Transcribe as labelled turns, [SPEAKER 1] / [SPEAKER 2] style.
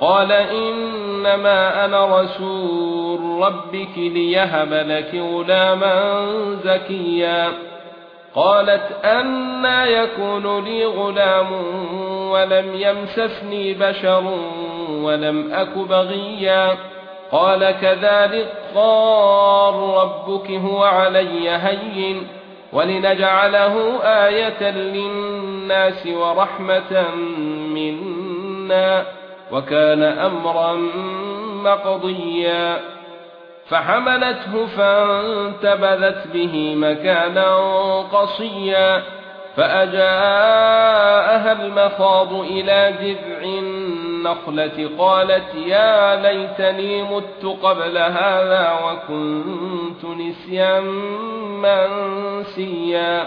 [SPEAKER 1] قال إنما أنا رسول ربك ليهب لك غلاما زكيا. قالت أنا يكون لي غلام ولم يمسسني بشر ولم أك بغيا. قال كذلك قال ربك هو علي هين ولنجعله آية للناس ورحمة منا. وكان أمرا مقضيا. فحملته فانتبذت به مكانا قصيا. فأجاءها المخاض إلى جذع النخلة قالت يا ليتني مت قبل هذا وكنت نسيا منسيا.